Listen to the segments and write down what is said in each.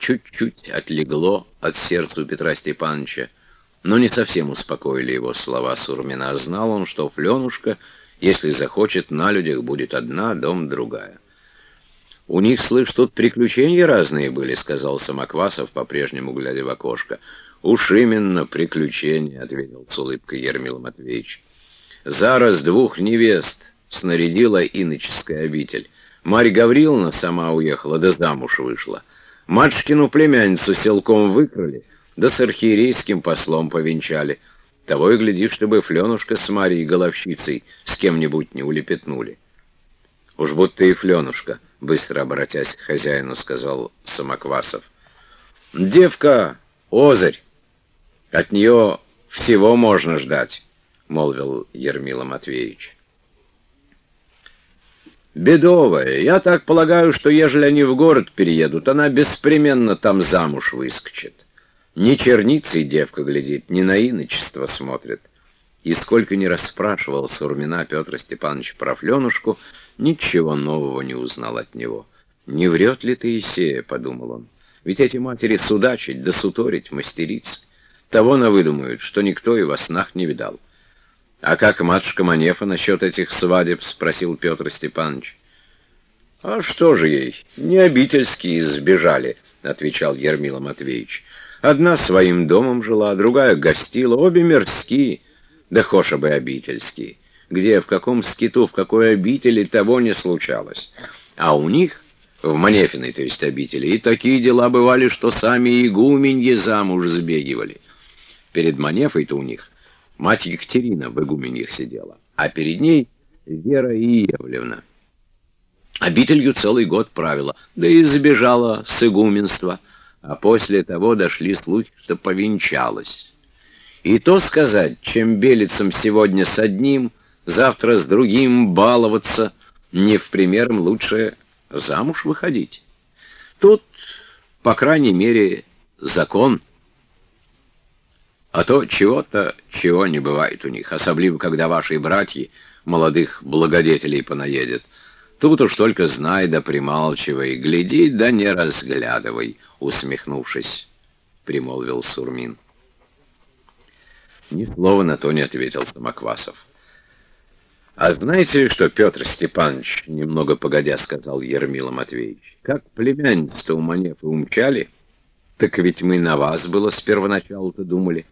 чуть-чуть отлегло от сердца у Петра Степановича, но не совсем успокоили его слова Сурмина. Знал он, что Фленушка, если захочет, на людях будет одна, дом другая. «У них, слышь, тут приключения разные были», — сказал Самоквасов, по-прежнему глядя в окошко. «Уж именно приключения», — ответил с улыбкой Ермил Матвеевич. «Зараз двух невест снарядила иноческая обитель. Марья Гавриловна сама уехала, да замуж вышла. Матушкину племянницу селком выкрали, да с архиерейским послом повенчали. Того и гляди, чтобы Фленушка с Марьей Головщицей с кем-нибудь не улепетнули. «Уж будто и Фленушка», — быстро обратясь к хозяину, сказал Самоквасов. «Девка, озарь! От нее всего можно ждать», — молвил Ермила Матвеевич. «Бедовая. Я так полагаю, что ежели они в город переедут, она беспременно там замуж выскочит». Ни черницей девка глядит, ни на иночество смотрит. И сколько ни расспрашивал Сурмина Петр Степанович про Фленушку, ничего нового не узнал от него. «Не врет ли ты, Исея?» — подумал он. «Ведь эти матери судачить, да суторить, мастерить. Того навыдумают, что никто и во снах не видал». «А как матушка Манефа насчет этих свадеб?» — спросил Петр Степанович. «А что же ей? Не обительские сбежали», — отвечал Ермила Матвеевич. Одна своим домом жила, другая гостила, обе мирские, да хоша бы обительские. Где, в каком скиту, в какой обители того не случалось. А у них, в Манефиной, то есть обители, и такие дела бывали, что сами игуменьи замуж сбегивали. Перед Манефой-то у них мать Екатерина в игуменьях сидела, а перед ней Вера Иевлевна. Обителью целый год правила, да и сбежала с игуменства — а после того дошли слухи, что повенчалась. И то сказать, чем белицам сегодня с одним, завтра с другим баловаться, не в примером лучше замуж выходить. Тут, по крайней мере, закон. А то чего-то, чего не бывает у них, особливо, когда ваши братья молодых благодетелей понаедет. Тут уж только знай да прималчивай, гляди да не разглядывай, усмехнувшись, примолвил Сурмин. Ни слова на то не ответил Самоквасов. «А знаете что, Петр Степанович, немного погодя сказал Ермила Матвеевич, как племянница у Манефы умчали, так ведь мы на вас было с первоначала-то думали.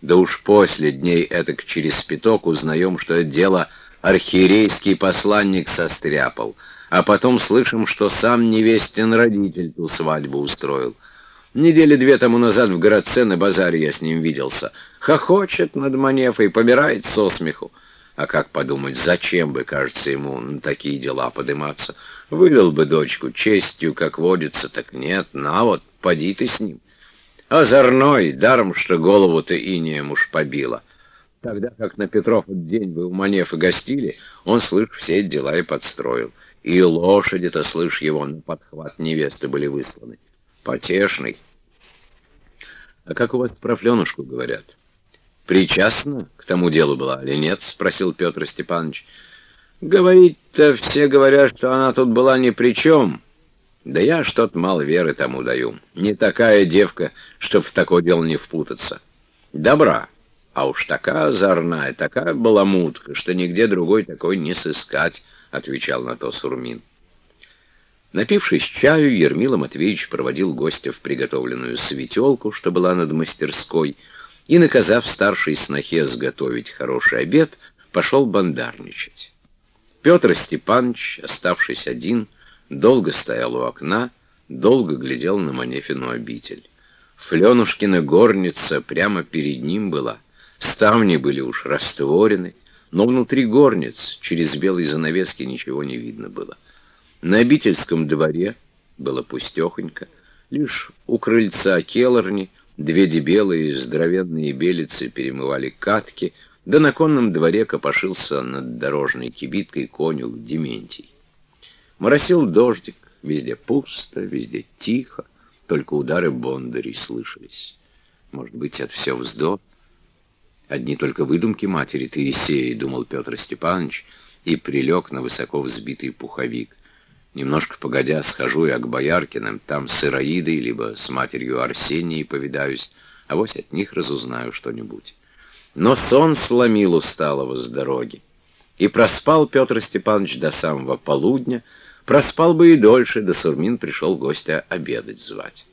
Да уж после дней этак через пяток узнаем, что это дело архиерейский посланник состряпал, а потом слышим, что сам невестин родитель ту свадьбу устроил. Недели две тому назад в городце на базаре я с ним виделся. Хохочет над Манефой, помирает со смеху. А как подумать, зачем бы, кажется ему, на такие дела подыматься? Выдал бы дочку честью, как водится, так нет, на вот, поди ты с ним. Озорной, даром, что голову-то инеем уж побила. Тогда как на Петров день вы у Манефы гостили, он, слышь, все дела и подстроил. И лошади-то, слышь, его на подхват невесты были высланы. Потешный. А как у вас про Фленушку говорят? Причастна к тому делу была или нет? Спросил Петр Степанович. Говорить-то все говорят, что она тут была ни при чем. Да я что-то мало веры тому даю. Не такая девка, чтоб в такое дело не впутаться. Добра. А уж такая озорная, такая баламутка, что нигде другой такой не сыскать, — отвечал на то Сурмин. Напившись чаю, Ермила Матвеевич проводил гостя в приготовленную светелку, что была над мастерской, и, наказав старшей снохе сготовить хороший обед, пошел бандарничать. Петр Степанович, оставшись один, долго стоял у окна, долго глядел на Манефину обитель. Фленушкина горница прямо перед ним была — Ставни были уж растворены, но внутри горниц через белые занавески ничего не видно было. На обительском дворе было пустехонько, лишь у крыльца келарни две дебелые здоровенные белицы перемывали катки, да на конном дворе копошился над дорожной кибиткой конюх Дементий. Моросил дождик, везде пусто, везде тихо, только удары бондарей слышались. Может быть, это все вздор? Одни только выдумки матери Таисеи, думал Петр Степанович, и прилег на высоко взбитый пуховик. Немножко погодя, схожу я к Бояркиным, там с Ираидой, либо с матерью Арсенией повидаюсь, а вот от них разузнаю что-нибудь. Но сон сломил усталого с дороги. И проспал Петр Степанович до самого полудня — Проспал бы и дольше, да Сурмин пришел гостя обедать звать.